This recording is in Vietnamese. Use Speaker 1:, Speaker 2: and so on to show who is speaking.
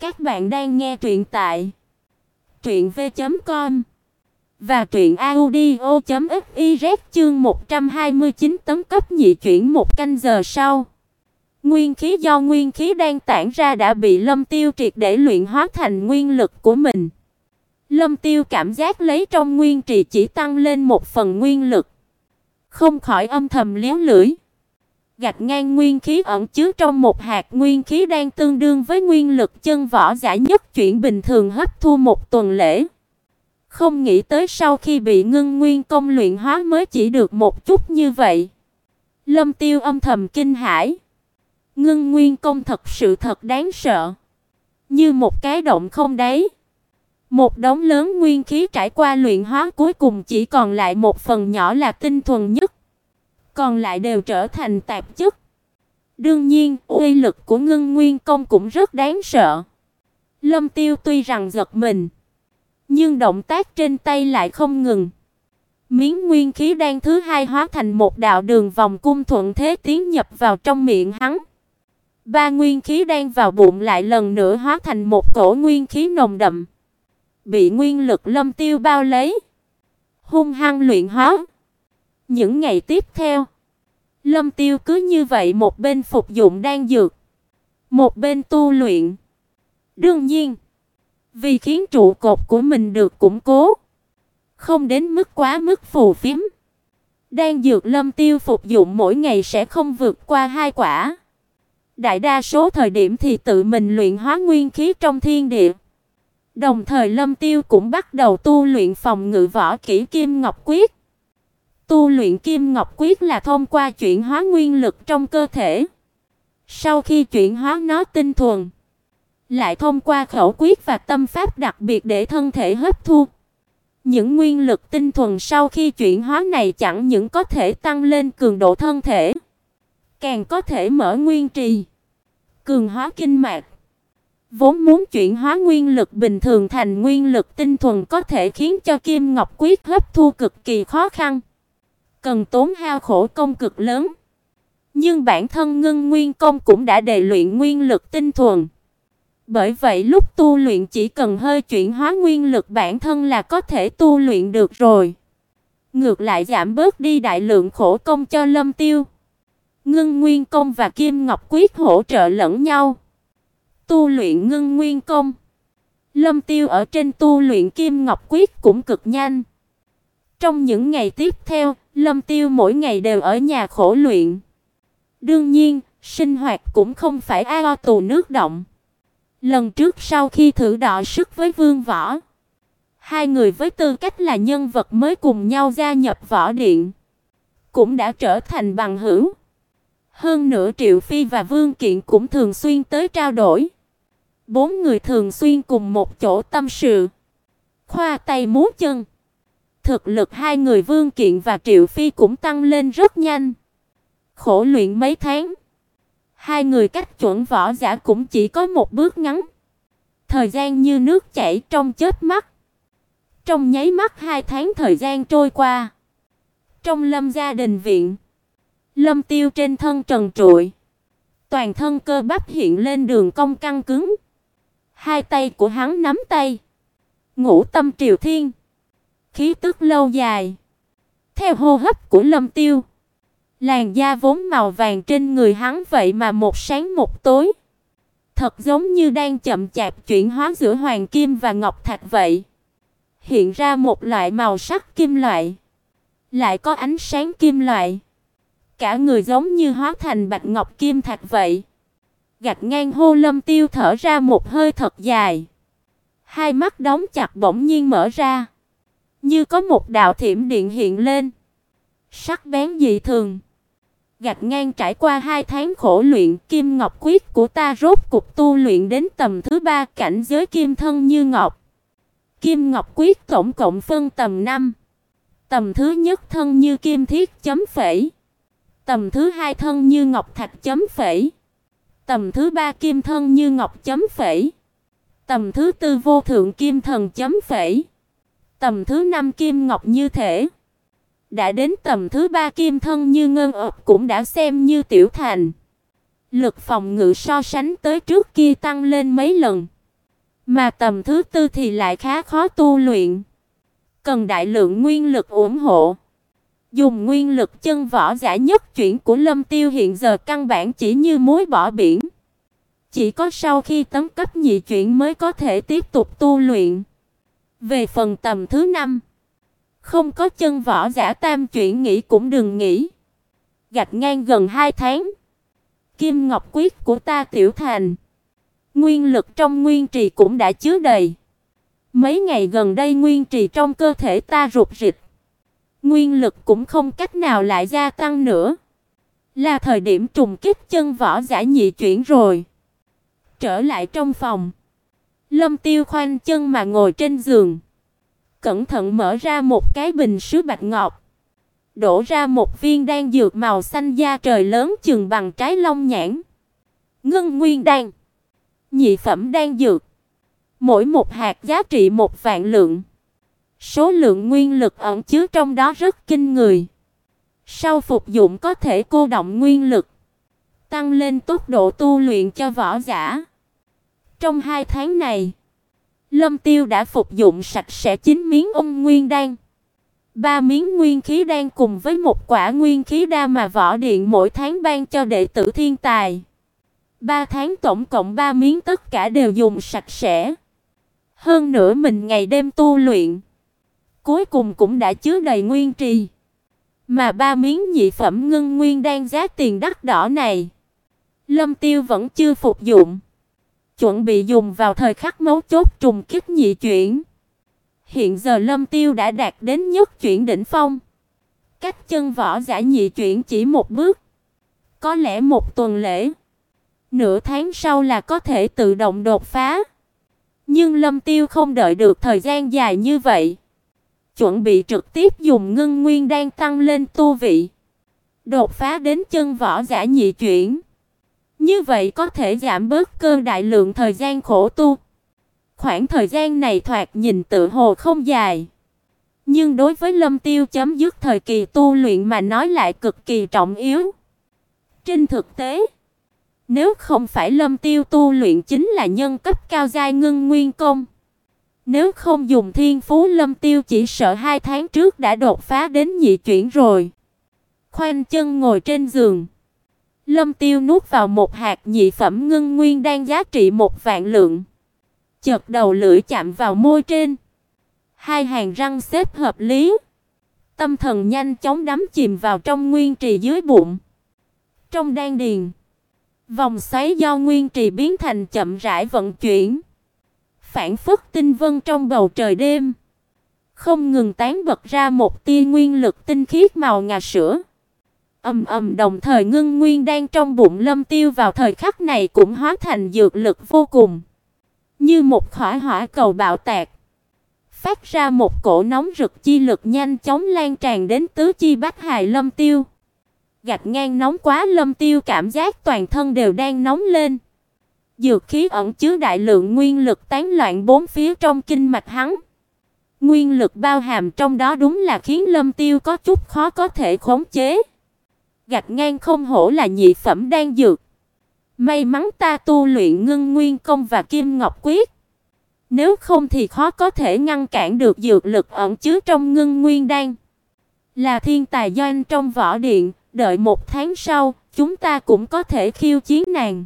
Speaker 1: Các bạn đang nghe truyện tại truyện v.com và truyện audio.fiz chương 129 tấm cấp nhị chuyển một canh giờ sau. Nguyên khí do nguyên khí đang tản ra đã bị Lâm Tiêu triệt để luyện hóa thành nguyên lực của mình. Lâm Tiêu cảm giác lấy trong nguyên trì chỉ tăng lên một phần nguyên lực, không khỏi âm thầm liếu lưỡi gạch ngang nguyên khí ẩn chứa trong một hạt nguyên khí đang tương đương với nguyên lực chân võ giả nhất chuyển bình thường hấp thu một tuần lễ. Không nghĩ tới sau khi bị ngưng nguyên công luyện hóa mới chỉ được một chút như vậy. Lâm Tiêu âm thầm kinh hãi. Ngưng nguyên công thật sự thật đáng sợ. Như một cái động không đấy Một đống lớn nguyên khí trải qua luyện hóa cuối cùng chỉ còn lại một phần nhỏ là tinh thuần nhất còn lại đều trở thành tạp chất. Đương nhiên, uy lực của Ngân Nguyên công cũng rất đáng sợ. Lâm Tiêu tuy rằng giật mình, nhưng động tác trên tay lại không ngừng. Miếng nguyên khí đan thứ hai hóa thành một đạo đường vòng cung thuận thế tiến nhập vào trong miệng hắn. Ba nguyên khí đan vào bụng lại lần nữa hóa thành một cổ nguyên khí nồng đậm, bị nguyên lực Lâm Tiêu bao lấy, hung hăng luyện hóa. Những ngày tiếp theo, Lâm Tiêu cứ như vậy một bên phục dụng đan dược, một bên tu luyện. Đương nhiên, vì khiến trụ cột của mình được củng cố, không đến mức quá mức phù phiếm. Đan dược Lâm Tiêu phục dụng mỗi ngày sẽ không vượt qua hai quả. Đại đa số thời điểm thì tự mình luyện hóa nguyên khí trong thiên địa. Đồng thời Lâm Tiêu cũng bắt đầu tu luyện phòng ngự võ kỹ Kim Ngọc Quyết. Tu luyện Kim Ngọc Quyết là thông qua chuyển hóa nguyên lực trong cơ thể. Sau khi chuyển hóa nó tinh thuần, lại thông qua khẩu quyết và tâm pháp đặc biệt để thân thể hấp thu. Những nguyên lực tinh thuần sau khi chuyển hóa này chẳng những có thể tăng lên cường độ thân thể, càng có thể mở nguyên trì, cường hóa kinh mạch. Vốn muốn chuyển hóa nguyên lực bình thường thành nguyên lực tinh thuần có thể khiến cho Kim Ngọc Quyết hấp thu cực kỳ khó khăn cần tốn hao khổ công cực lớn. Nhưng bản thân Ngưng Nguyên công cũng đã đề luyện nguyên lực tinh thuần. Bởi vậy lúc tu luyện chỉ cần hơi chuyển hóa nguyên lực bản thân là có thể tu luyện được rồi. Ngược lại giảm bớt đi đại lượng khổ công cho Lâm Tiêu. Ngưng Nguyên công và Kim Ngọc Quyết hỗ trợ lẫn nhau. Tu luyện Ngưng Nguyên công. Lâm Tiêu ở trên tu luyện Kim Ngọc Quyết cũng cực nhanh. Trong những ngày tiếp theo, Lâm Tiêu mỗi ngày đều ở nhà khổ luyện. Đương nhiên, sinh hoạt cũng không phải ao tù nước động. Lần trước sau khi thử đọ sức với Vương Võ, hai người với tư cách là nhân vật mới cùng nhau gia nhập võ điện, cũng đã trở thành bằng hữu. Hơn nữa Triệu Phi và Vương Kiện cũng thường xuyên tới trao đổi. Bốn người thường xuyên cùng một chỗ tâm sự, khoa tay múa chân. Thực lực hai người Vương Kiện và Triệu Phi cũng tăng lên rất nhanh. Khổ luyện mấy tháng, hai người cách chuẩn võ giả cũng chỉ có một bước ngắn. Thời gian như nước chảy trong chớp mắt. Trong nháy mắt hai tháng thời gian trôi qua. Trong Lâm gia đình viện, Lâm Tiêu trên thân trần trụi, toàn thân cơ bắp hiện lên đường cong căng cứng. Hai tay của hắn nắm tay, ngũ tâm triều thiên, khí tức lâu dài. Theo hô hấp của Lâm Tiêu, làn da vốn màu vàng trên người hắn vậy mà một sáng một tối, thật giống như đang chậm chạp chuyển hóa giữa hoàng kim và ngọc thạch vậy. Hiện ra một loại màu sắc kim loại, lại có ánh sáng kim loại. Cả người giống như hóa thành bạch ngọc kim thạch vậy. gạt ngang hô Lâm Tiêu thở ra một hơi thật dài. Hai mắt đóng chặt bỗng nhiên mở ra. Như có một đạo thiểm điện hiện lên, sắc bén dị thường. gạt ngang trải qua hai tháng khổ luyện, kim ngọc quyết của ta rốt cục tu luyện đến tầm thứ ba cảnh giới kim thân như ngọc. Kim ngọc quyết tổng cộng phân tầm 5. Tầm thứ nhất thân như kim thiết chấm phẩy. Tầm thứ hai thân như ngọc thạch chấm phẩy. Tầm thứ ba kim thân như ngọc chấm phẩy. Tầm thứ tư vô thượng kim thần chấm phẩy. Tầm thứ năm kim ngọc như thể. Đã đến tầm thứ ba kim thân như ngân ập cũng đã xem như tiểu thành. Lực phòng ngự so sánh tới trước kia tăng lên mấy lần. Mà tầm thứ tư thì lại khá khó tu luyện, cần đại lượng nguyên lực ủng hộ. Dùng nguyên lực chân võ giả nhất chuyển của Lâm Tiêu hiện giờ căn bản chỉ như muối bỏ biển. Chỉ có sau khi tấn cấp nhị chuyển mới có thể tiếp tục tu luyện. Về phần tầm thứ năm, không có chân võ giả tam chuyển nghĩ cũng đừng nghĩ. Gạch ngang gần 2 tháng. Kim Ngọc Quyết của ta tiểu thành. Nguyên lực trong nguyên trì cũng đã chứa đầy. Mấy ngày gần đây nguyên trì trong cơ thể ta rụt rịch. Nguyên lực cũng không cách nào lại gia tăng nữa. Là thời điểm trùng kích chân võ giả nhị chuyển rồi. Trở lại trong phòng. Lâm Tiêu khoanh chân mà ngồi trên giường. Cẩn thận mở ra một cái bình sứ bạch ngọc. Đổ ra một viên đan dược màu xanh da trời lớn chừng bằng trái long nhãn. Ngân nguyên đan. Nhị phẩm đan dược. Mỗi một hạt giá trị một vạn lượng. Số lượng nguyên lực ẩn chứa trong đó rất kinh người. Sau phục dụng có thể cô động nguyên lực, tăng lên tốc độ tu luyện cho võ giả. Trong hai tháng này, Lâm Tiêu đã phục dụng sạch sẽ 9 miếng ung nguyên đan, ba miếng nguyên khí đan cùng với một quả nguyên khí đa mà võ điện mỗi tháng ban cho đệ tử thiên tài. Ba tháng tổng cộng ba miếng tất cả đều dùng sạch sẽ. Hơn nữa mình ngày đêm tu luyện, cuối cùng cũng đã chứa đầy nguyên trì. Mà ba miếng nhị phẩm ngân nguyên đan giá tiền đắt đỏ này, Lâm Tiêu vẫn chưa phục dụng chuẩn bị dùng vào thời khắc mấu chốt trùng kích nhị chuyển. Hiện giờ Lâm Tiêu đã đạt đến nhất chuyển đỉnh phong. Cách chân võ giả nhị chuyển chỉ một bước. Có lẽ một tuần lễ, nửa tháng sau là có thể tự động đột phá. Nhưng Lâm Tiêu không đợi được thời gian dài như vậy, chuẩn bị trực tiếp dùng ngân nguyên đang tăng lên tu vị, đột phá đến chân võ giả nhị chuyển. Như vậy có thể giảm bớt cơ đại lượng thời gian khổ tu. Khoảng thời gian này thoạt nhìn tự hồ không dài, nhưng đối với Lâm Tiêu chấm dứt thời kỳ tu luyện mà nói lại cực kỳ trọng yếu. Trên thực tế, nếu không phải Lâm Tiêu tu luyện chính là nhân cấp cao giai ngưng nguyên công, nếu không dùng thiên phú Lâm Tiêu chỉ sợ hai tháng trước đã đột phá đến nhị chuyển rồi. Khoanh chân ngồi trên giường, Lâm Tiêu nuốt vào một hạt nhị phẩm ngưng nguyên đang giá trị một vạn lượng. Chợt đầu lưỡi chạm vào môi trên. Hai hàng răng xếp hợp lý. Tâm thần nhanh chóng đắm chìm vào trong nguyên trì dưới bụng. Trong đan điền, vòng xoáy do nguyên trì biến thành chậm rãi vận chuyển. Phản phất tinh vân trong bầu trời đêm, không ngừng tán bật ra một tia nguyên lực tinh khiết màu ngà sữa. Ầm ầm đồng thời ngưng nguyên đang trong bụng Lâm Tiêu vào thời khắc này cũng hóa thành dược lực vô cùng, như một khỏa hỏa cầu bạo tạc, phát ra một cổ nóng rực chi lực nhanh chóng lan tràn đến tứ chi bách hài Lâm Tiêu. Gạch ngang nóng quá Lâm Tiêu cảm giác toàn thân đều đang nóng lên. Dược khí ẩn chứa đại lượng nguyên lực tán loạn bốn phía trong kinh mạch hắn. Nguyên lực bao hàm trong đó đúng là khiến Lâm Tiêu có chút khó có thể khống chế gạch ngang không hổ là nhị phẩm đan dược. May mắn ta tu luyện ngưng nguyên công và kim ngọc quyết. Nếu không thì khó có thể ngăn cản được dược lực ẩn chứa trong ngưng nguyên đan. Là thiên tài doanh trong võ điện, đợi một tháng sau, chúng ta cũng có thể khiêu chiến nàng.